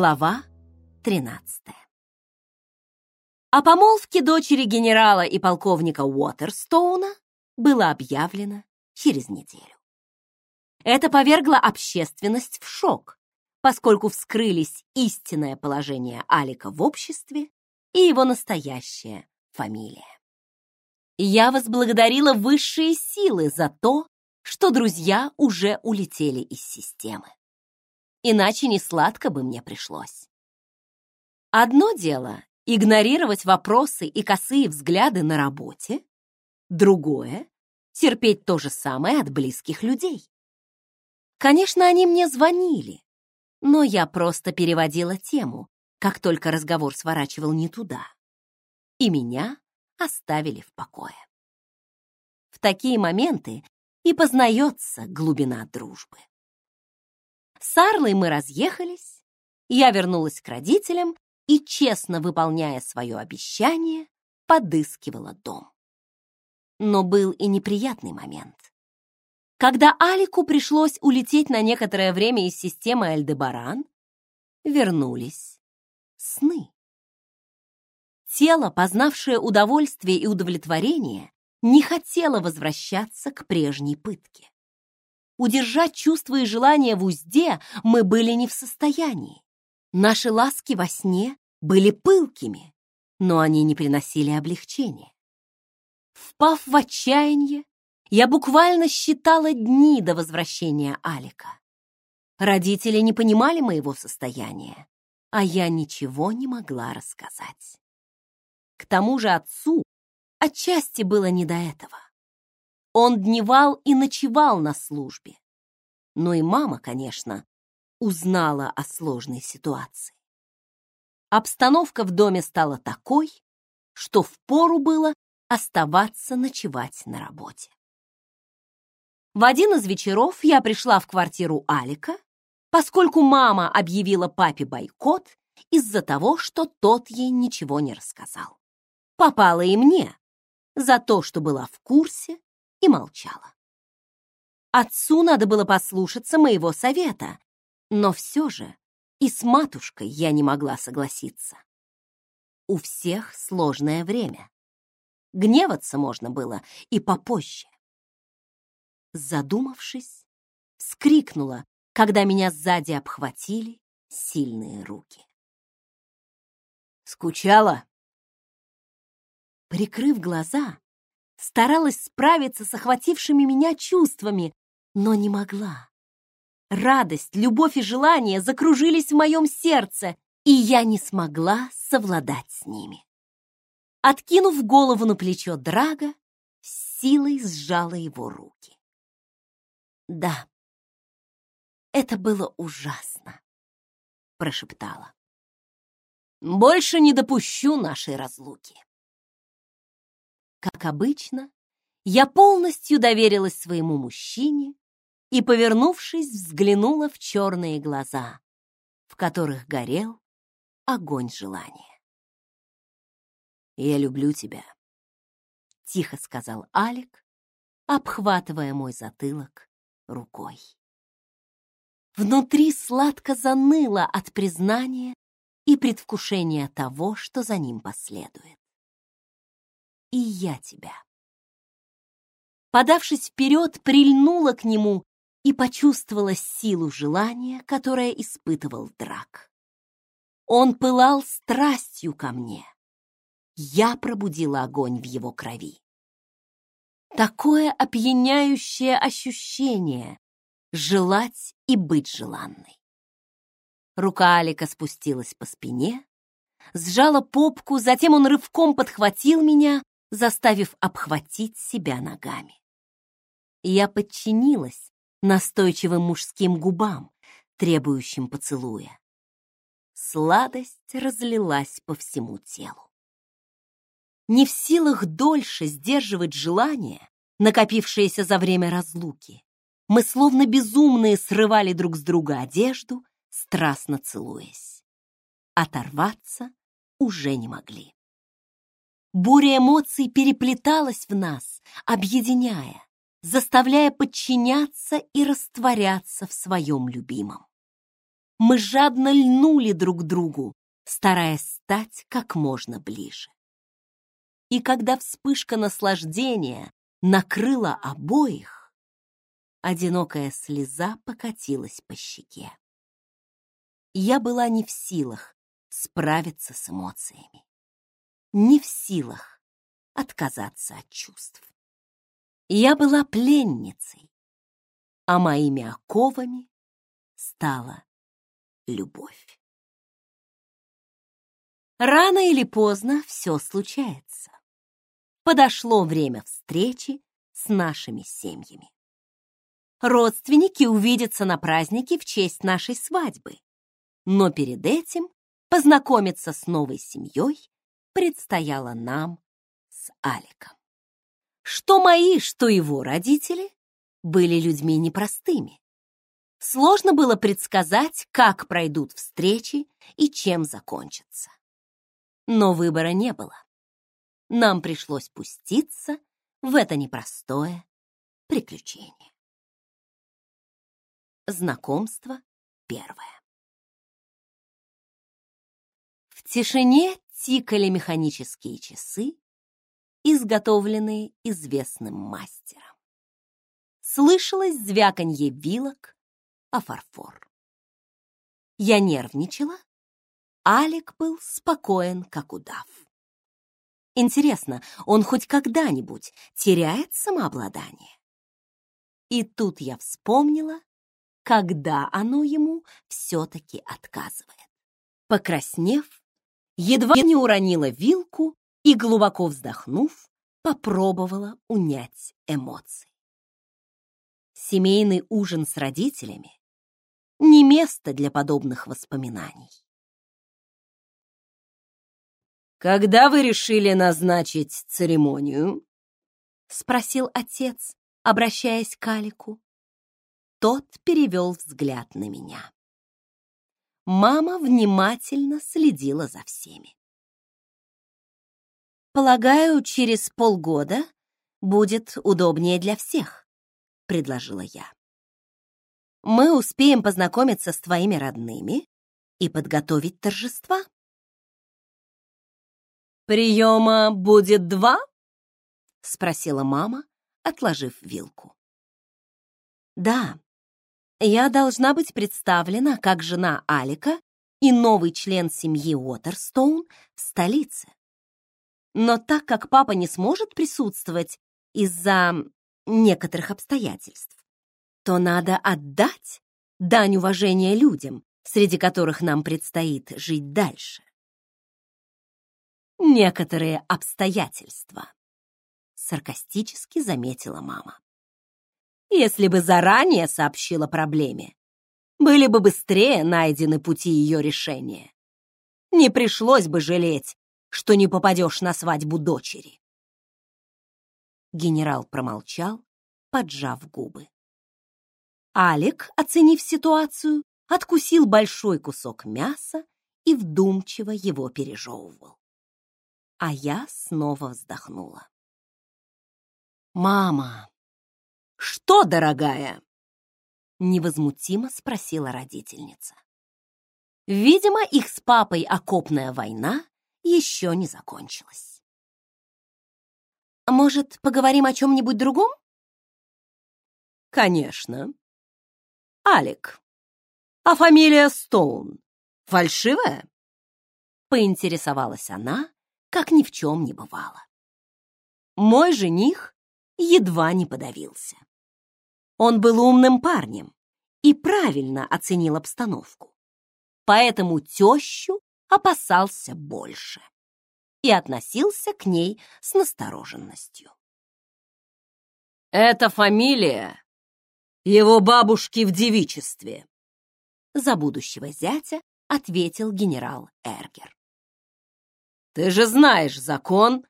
Глава 13 О помолвке дочери генерала и полковника Уотерстоуна было объявлено через неделю. Это повергло общественность в шок, поскольку вскрылись истинное положение Алика в обществе и его настоящая фамилия. Я возблагодарила высшие силы за то, что друзья уже улетели из системы. Иначе не сладко бы мне пришлось. Одно дело — игнорировать вопросы и косые взгляды на работе, другое — терпеть то же самое от близких людей. Конечно, они мне звонили, но я просто переводила тему, как только разговор сворачивал не туда. И меня оставили в покое. В такие моменты и познается глубина дружбы. С Арлой мы разъехались, я вернулась к родителям и, честно выполняя свое обещание, подыскивала дом. Но был и неприятный момент. Когда Алику пришлось улететь на некоторое время из системы Эльдебаран, вернулись сны. Тело, познавшее удовольствие и удовлетворение, не хотело возвращаться к прежней пытке. Удержать чувства и желания в узде мы были не в состоянии. Наши ласки во сне были пылкими, но они не приносили облегчения. Впав в отчаяние, я буквально считала дни до возвращения Алика. Родители не понимали моего состояния, а я ничего не могла рассказать. К тому же отцу отчасти было не до этого. Он дневал и ночевал на службе. Но и мама, конечно, узнала о сложной ситуации. Обстановка в доме стала такой, что впору было оставаться ночевать на работе. В один из вечеров я пришла в квартиру Алика, поскольку мама объявила папе бойкот из-за того, что тот ей ничего не рассказал попала и мне за то, что была в курсе и молчала. Отцу надо было послушаться моего совета, но все же и с матушкой я не могла согласиться. У всех сложное время. Гневаться можно было и попозже. Задумавшись, скрикнула, когда меня сзади обхватили сильные руки. «Скучала?» Прикрыв глаза, старалась справиться с охватившими меня чувствами, но не могла. Радость, любовь и желание закружились в моем сердце, и я не смогла совладать с ними. Откинув голову на плечо Драга, силой сжала его руки. «Да, это было ужасно», — прошептала. «Больше не допущу нашей разлуки». Как обычно, я полностью доверилась своему мужчине и, повернувшись, взглянула в черные глаза, в которых горел огонь желания. «Я люблю тебя», — тихо сказал Алик, обхватывая мой затылок рукой. Внутри сладко заныло от признания и предвкушения того, что за ним последует и я тебя. Подавшись вперед, прильнула к нему и почувствовала силу желания, которое испытывал Драк. Он пылал страстью ко мне. Я пробудила огонь в его крови. Такое опьяняющее ощущение — желать и быть желанной. Рука Алика спустилась по спине, сжала попку, затем он рывком подхватил меня заставив обхватить себя ногами. Я подчинилась настойчивым мужским губам, требующим поцелуя. Сладость разлилась по всему телу. Не в силах дольше сдерживать желание, накопившееся за время разлуки, мы словно безумные срывали друг с друга одежду, страстно целуясь. Оторваться уже не могли. Буря эмоций переплеталась в нас, объединяя, заставляя подчиняться и растворяться в своем любимом. мы жадно льнули друг к другу, стараясь стать как можно ближе. И когда вспышка наслаждения накрыла обоих, одинокая слеза покатилась по щеке. Я была не в силах справиться с эмоциями, не в силах отказаться от чувств. Я была пленницей, а моими оковами стала любовь. Рано или поздно все случается. Подошло время встречи с нашими семьями. Родственники увидятся на празднике в честь нашей свадьбы. Но перед этим познакомиться с новой семьей предстояло нам с Аликом. Что мои, что его родители были людьми непростыми. Сложно было предсказать, как пройдут встречи и чем закончатся. Но выбора не было. Нам пришлось пуститься в это непростое приключение. Знакомство первое. В тишине тикали механические часы, изготовленные известным мастером. Слышалось звяканье вилок о фарфор. Я нервничала, Алик был спокоен, как удав. Интересно, он хоть когда-нибудь теряет самообладание? И тут я вспомнила, когда оно ему все-таки отказывает. Покраснев, едва не уронила вилку и, глубоко вздохнув, попробовала унять эмоции. Семейный ужин с родителями — не место для подобных воспоминаний. «Когда вы решили назначить церемонию?» — спросил отец, обращаясь к Алику. Тот перевел взгляд на меня. Мама внимательно следила за всеми. «Полагаю, через полгода будет удобнее для всех», — предложила я. «Мы успеем познакомиться с твоими родными и подготовить торжества». «Приема будет два?» — спросила мама, отложив вилку. «Да, я должна быть представлена как жена Алика и новый член семьи Уотерстоун в столице. Но так как папа не сможет присутствовать из-за некоторых обстоятельств, то надо отдать дань уважения людям, среди которых нам предстоит жить дальше некоторые обстоятельства», — саркастически заметила мама. «Если бы заранее сообщила проблеме, были бы быстрее найдены пути ее решения. Не пришлось бы жалеть, что не попадешь на свадьбу дочери». Генерал промолчал, поджав губы. Алик, оценив ситуацию, откусил большой кусок мяса и вдумчиво его пережевывал а я снова вздохнула. «Мама!» «Что, дорогая?» Невозмутимо спросила родительница. Видимо, их с папой окопная война еще не закончилась. «Может, поговорим о чем-нибудь другом?» «Конечно. Алик, а фамилия Стоун фальшивая?» Поинтересовалась она, как ни в чем не бывало. Мой жених едва не подавился. Он был умным парнем и правильно оценил обстановку. Поэтому тещу опасался больше и относился к ней с настороженностью. «Это фамилия его бабушки в девичестве», за будущего зятя ответил генерал Эргер. Ты же знаешь закон,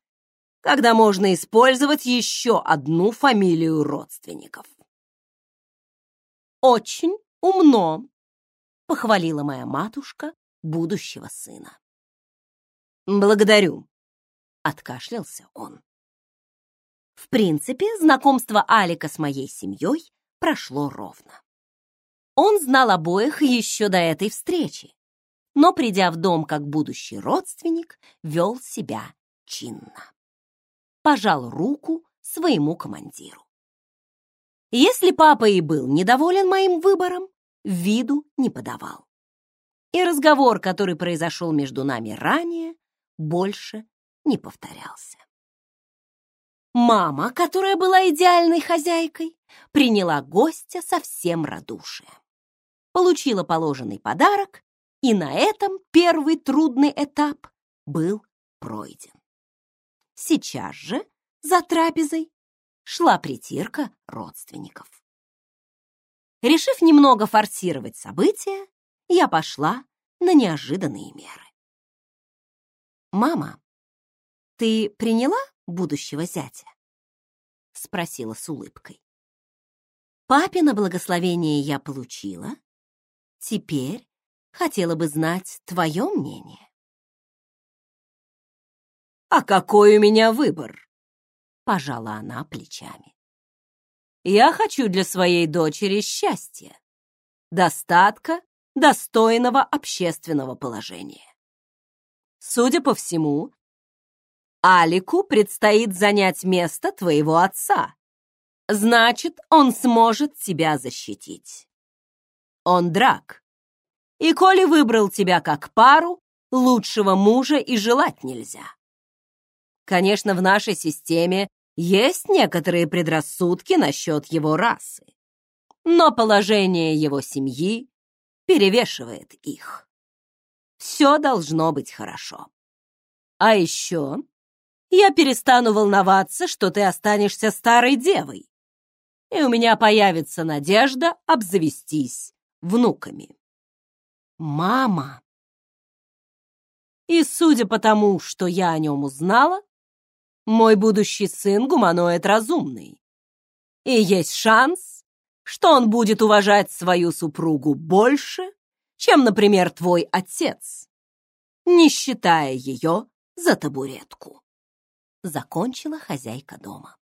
когда можно использовать еще одну фамилию родственников. Очень умно, похвалила моя матушка будущего сына. Благодарю, откашлялся он. В принципе, знакомство Алика с моей семьей прошло ровно. Он знал обоих еще до этой встречи, но, придя в дом как будущий родственник, вел себя чинно. Пожал руку своему командиру. Если папа и был недоволен моим выбором, виду не подавал. И разговор, который произошел между нами ранее, больше не повторялся. Мама, которая была идеальной хозяйкой, приняла гостя со всем радушием. Получила положенный подарок, и на этом первый трудный этап был пройден. Сейчас же за трапезой шла притирка родственников. Решив немного форсировать события, я пошла на неожиданные меры. «Мама, ты приняла будущего зятя?» — спросила с улыбкой. «Папина благословение я получила. Теперь хотела бы знать твое мнение». «А какой у меня выбор?» — пожала она плечами. «Я хочу для своей дочери счастья, достатка, достойного общественного положения. Судя по всему, Алику предстоит занять место твоего отца. Значит, он сможет тебя защитить. Он драк. И коли выбрал тебя как пару, лучшего мужа и желать нельзя. Конечно, в нашей системе есть некоторые предрассудки насчет его расы, но положение его семьи перевешивает их. Все должно быть хорошо. А еще я перестану волноваться, что ты останешься старой девой, и у меня появится надежда обзавестись внуками. Мама! И судя по тому, что я о нем узнала, мой будущий сын гуманоид разумный. И есть шанс, что он будет уважать свою супругу больше, чем, например, твой отец, не считая ее за табуретку закончила хозяйка дома.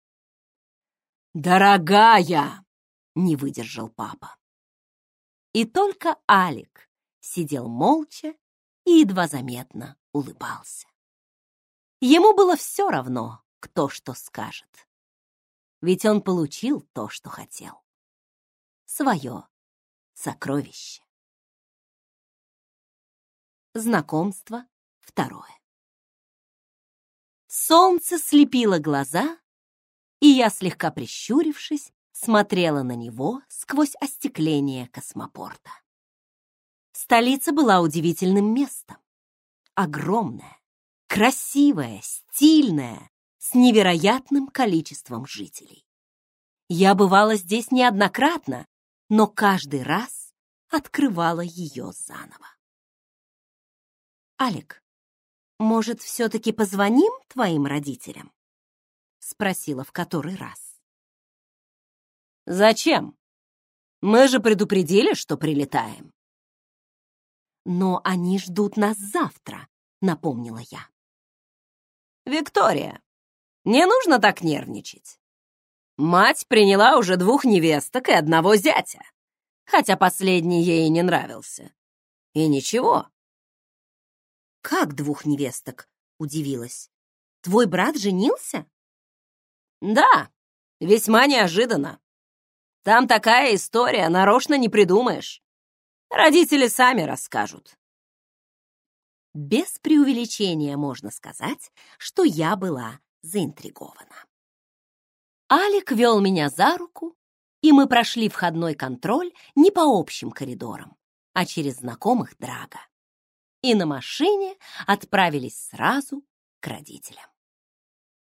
«Дорогая!» — не выдержал папа. И только Алик сидел молча и едва заметно улыбался. Ему было все равно, кто что скажет. Ведь он получил то, что хотел. Свое сокровище. Знакомство второе. Солнце слепило глаза, и я, слегка прищурившись, смотрела на него сквозь остекление космопорта. Столица была удивительным местом. Огромная, красивая, стильная, с невероятным количеством жителей. Я бывала здесь неоднократно, но каждый раз открывала ее заново. «Алик, «Может, все-таки позвоним твоим родителям?» — спросила в который раз. «Зачем? Мы же предупредили, что прилетаем». «Но они ждут нас завтра», — напомнила я. «Виктория, не нужно так нервничать. Мать приняла уже двух невесток и одного зятя, хотя последний ей не нравился. И ничего, «Как двух невесток?» — удивилась. «Твой брат женился?» «Да, весьма неожиданно. Там такая история, нарочно не придумаешь. Родители сами расскажут». Без преувеличения можно сказать, что я была заинтригована. Алик вел меня за руку, и мы прошли входной контроль не по общим коридорам, а через знакомых Драга и на машине отправились сразу к родителям.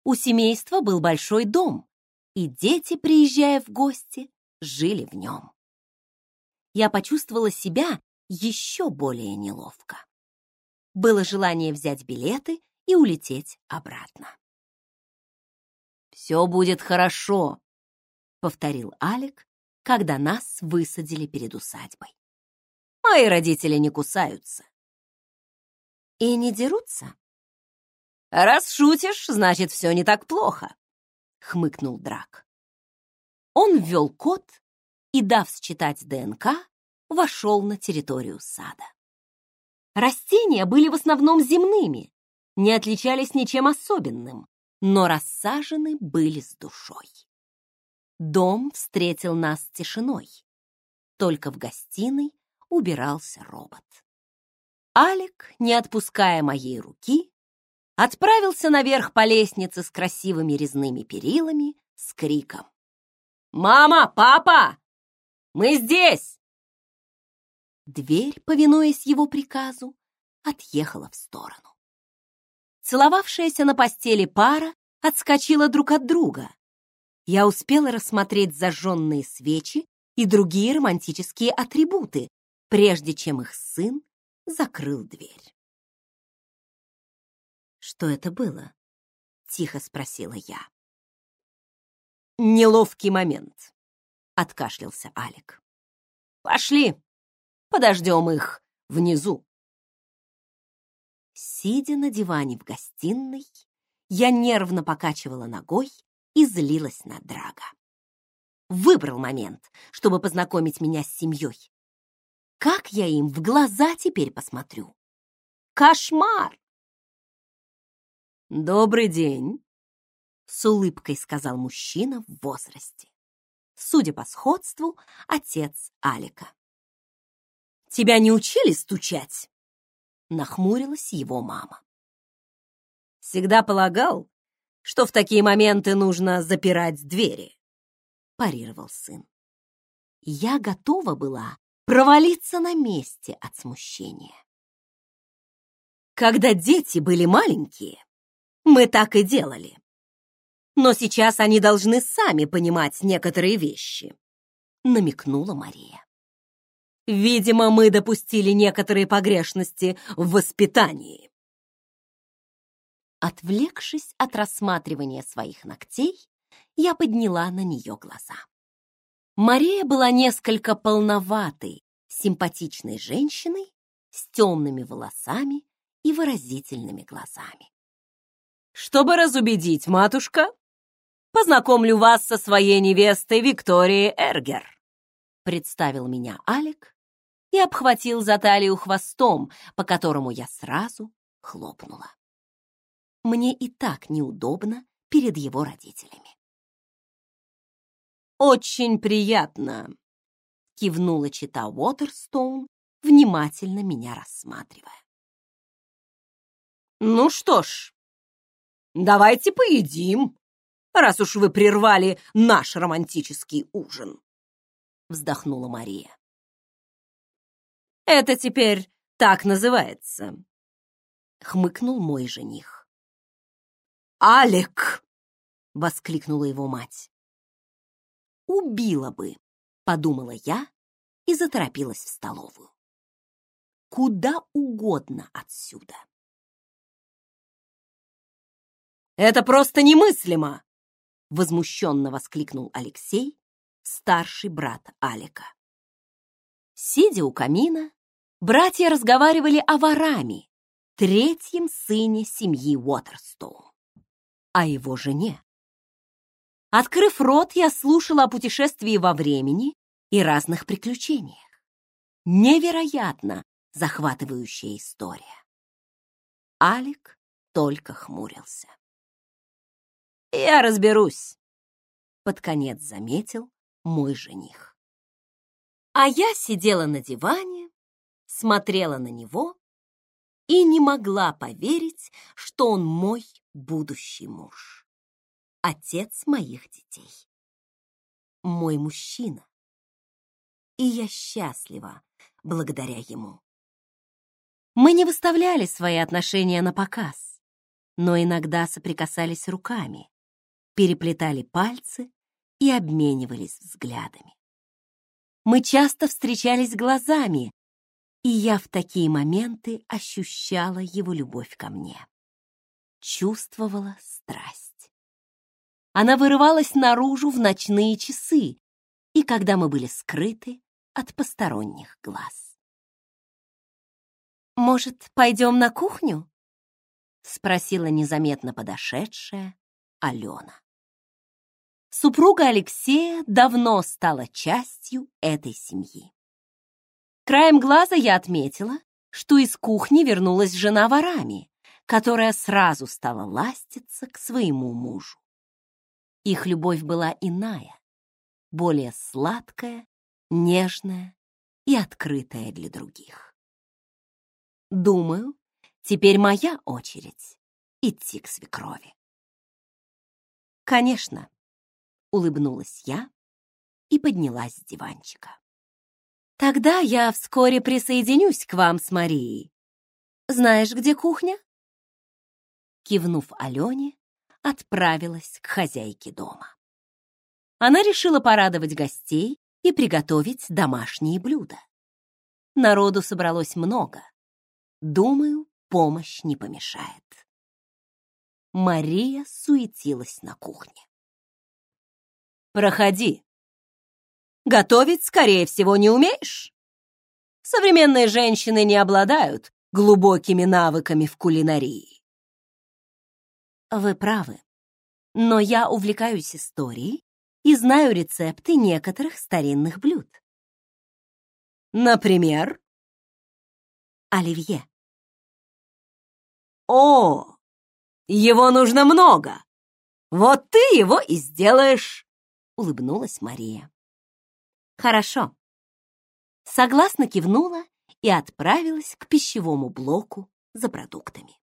У семейства был большой дом, и дети, приезжая в гости, жили в нем. Я почувствовала себя еще более неловко. Было желание взять билеты и улететь обратно. «Все будет хорошо», — повторил Алик, когда нас высадили перед усадьбой. «Мои родители не кусаются. И не дерутся? Раз шутишь, значит, все не так плохо, хмыкнул Драк. Он ввел код и, дав считать ДНК, вошел на территорию сада. Растения были в основном земными, не отличались ничем особенным, но рассажены были с душой. Дом встретил нас тишиной. Только в гостиной убирался робот. Алик, не отпуская моей руки, отправился наверх по лестнице с красивыми резными перилами с криком. «Мама! Папа! Мы здесь!» Дверь, повинуясь его приказу, отъехала в сторону. Целовавшаяся на постели пара отскочила друг от друга. Я успела рассмотреть зажженные свечи и другие романтические атрибуты, прежде чем их сын закрыл дверь. «Что это было?» — тихо спросила я. «Неловкий момент», — откашлялся Алик. «Пошли, подождем их внизу». Сидя на диване в гостиной, я нервно покачивала ногой и злилась на Драга. Выбрал момент, чтобы познакомить меня с семьей. Как я им в глаза теперь посмотрю? Кошмар! «Добрый день», — с улыбкой сказал мужчина в возрасте. Судя по сходству, отец Алика. «Тебя не учили стучать?» — нахмурилась его мама. «Всегда полагал, что в такие моменты нужно запирать двери», — парировал сын. Я готова была провалиться на месте от смущения. Когда дети были маленькие, мы так и делали. Но сейчас они должны сами понимать некоторые вещи, намекнула Мария. Видимо, мы допустили некоторые погрешности в воспитании. Отвлекшись от рассматривания своих ногтей, я подняла на нее глаза. Мария была несколько полноватой, симпатичной женщиной с темными волосами и выразительными глазами. Чтобы разубедить матушка, познакомлю вас со своей невестой Викторией Эргер. Представил меня Алик и обхватил за талию хвостом, по которому я сразу хлопнула. Мне и так неудобно перед его родителями. «Очень приятно», — кивнула чита Уотерстоун, внимательно меня рассматривая. «Ну что ж, Давайте поедим, раз уж вы прервали наш романтический ужин. Вздохнула Мария. Это теперь так называется. Хмыкнул мой жених. «Алек!» — воскликнула его мать. «Убила бы!» — подумала я и заторопилась в столовую. «Куда угодно отсюда!» Это просто немыслимо!» — возмущенно воскликнул Алексей, старший брат Алика. Сидя у камина, братья разговаривали о Вараме, третьем сыне семьи Уотерстоун, о его жене. Открыв рот, я слушала о путешествии во времени и разных приключениях. Невероятно захватывающая история. Алик только хмурился. Я разберусь, под конец заметил мой жених. А я сидела на диване, смотрела на него и не могла поверить, что он мой будущий муж, отец моих детей, мой мужчина. И я счастлива благодаря ему. Мы не выставляли свои отношения на показ, но иногда соприкасались руками, переплетали пальцы и обменивались взглядами. Мы часто встречались глазами, и я в такие моменты ощущала его любовь ко мне. Чувствовала страсть. Она вырывалась наружу в ночные часы и когда мы были скрыты от посторонних глаз. «Может, пойдем на кухню?» — спросила незаметно подошедшая Алена. Супруга Алексея давно стала частью этой семьи. Краем глаза я отметила, что из кухни вернулась жена ворами, которая сразу стала ластиться к своему мужу. Их любовь была иная, более сладкая, нежная и открытая для других. Думаю, теперь моя очередь идти к свекрови. Конечно, улыбнулась я и поднялась с диванчика. Тогда я вскоре присоединюсь к вам с Марией. Знаешь, где кухня? Кивнув Алене, отправилась к хозяйке дома. Она решила порадовать гостей и приготовить домашние блюда. Народу собралось много. Думаю, помощь не помешает. Мария суетилась на кухне. «Проходи. Готовить, скорее всего, не умеешь? Современные женщины не обладают глубокими навыками в кулинарии». Вы правы, но я увлекаюсь историей и знаю рецепты некоторых старинных блюд. Например? Оливье. О, его нужно много. Вот ты его и сделаешь, улыбнулась Мария. Хорошо. Согласно кивнула и отправилась к пищевому блоку за продуктами.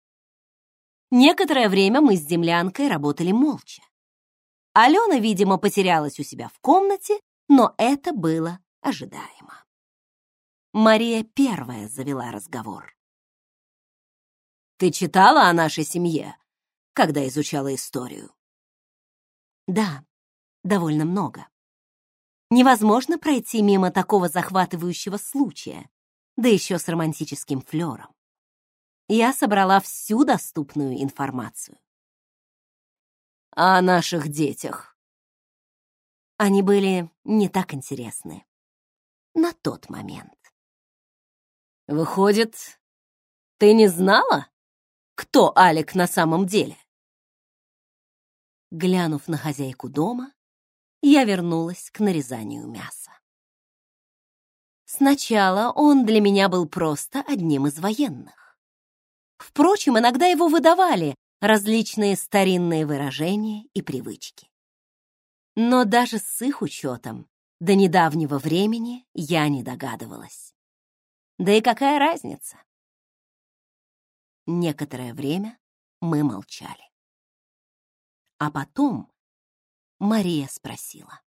Некоторое время мы с землянкой работали молча. Алена, видимо, потерялась у себя в комнате, но это было ожидаемо. Мария первая завела разговор. «Ты читала о нашей семье, когда изучала историю?» «Да, довольно много. Невозможно пройти мимо такого захватывающего случая, да еще с романтическим флером. Я собрала всю доступную информацию о наших детях. Они были не так интересны. На тот момент. Выходит, ты не знала, кто Алик на самом деле? Глянув на хозяйку дома, я вернулась к нарезанию мяса. Сначала он для меня был просто одним из военных. Впрочем, иногда его выдавали различные старинные выражения и привычки. Но даже с их учетом до недавнего времени я не догадывалась. Да и какая разница? Некоторое время мы молчали. А потом Мария спросила.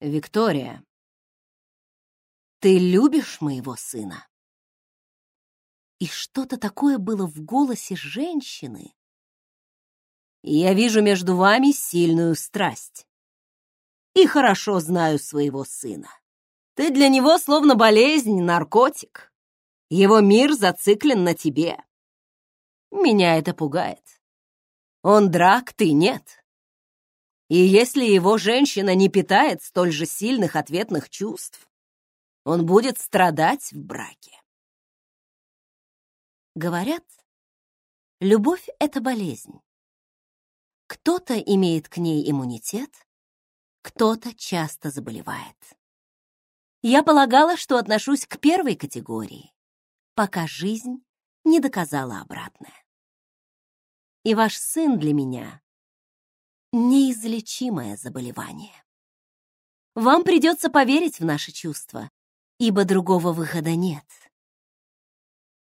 «Виктория, ты любишь моего сына?» и что-то такое было в голосе женщины. Я вижу между вами сильную страсть. И хорошо знаю своего сына. Ты для него словно болезнь, наркотик. Его мир зациклен на тебе. Меня это пугает. Он драк, ты нет. И если его женщина не питает столь же сильных ответных чувств, он будет страдать в браке. Говорят, любовь — это болезнь. Кто-то имеет к ней иммунитет, кто-то часто заболевает. Я полагала, что отношусь к первой категории, пока жизнь не доказала обратное. И ваш сын для меня — неизлечимое заболевание. Вам придется поверить в наши чувства, ибо другого выхода нет.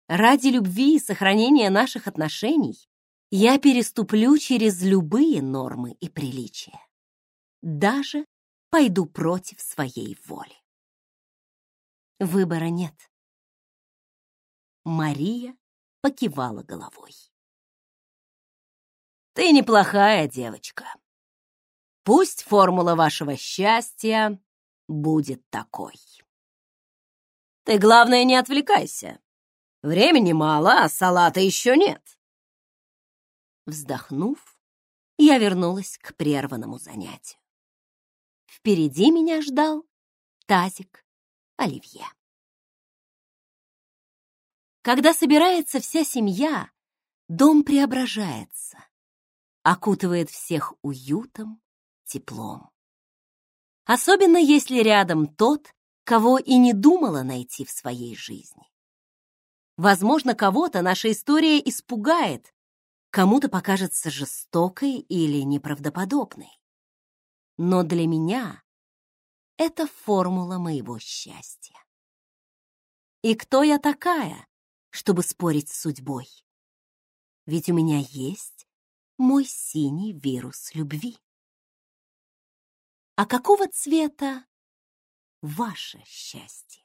Ради любви и сохранения наших отношений я переступлю через любые нормы и приличия. Даже пойду против своей воли. Выбора нет. Мария покивала головой. Ты неплохая девочка. Пусть формула вашего счастья будет такой. Ты, главное, не отвлекайся. Времени мало, а салата еще нет. Вздохнув, я вернулась к прерванному занятию. Впереди меня ждал тазик оливье. Когда собирается вся семья, дом преображается, окутывает всех уютом, теплом. Особенно если рядом тот, кого и не думала найти в своей жизни. Возможно, кого-то наша история испугает, кому-то покажется жестокой или неправдоподобной. Но для меня это формула моего счастья. И кто я такая, чтобы спорить с судьбой? Ведь у меня есть мой синий вирус любви. А какого цвета ваше счастье?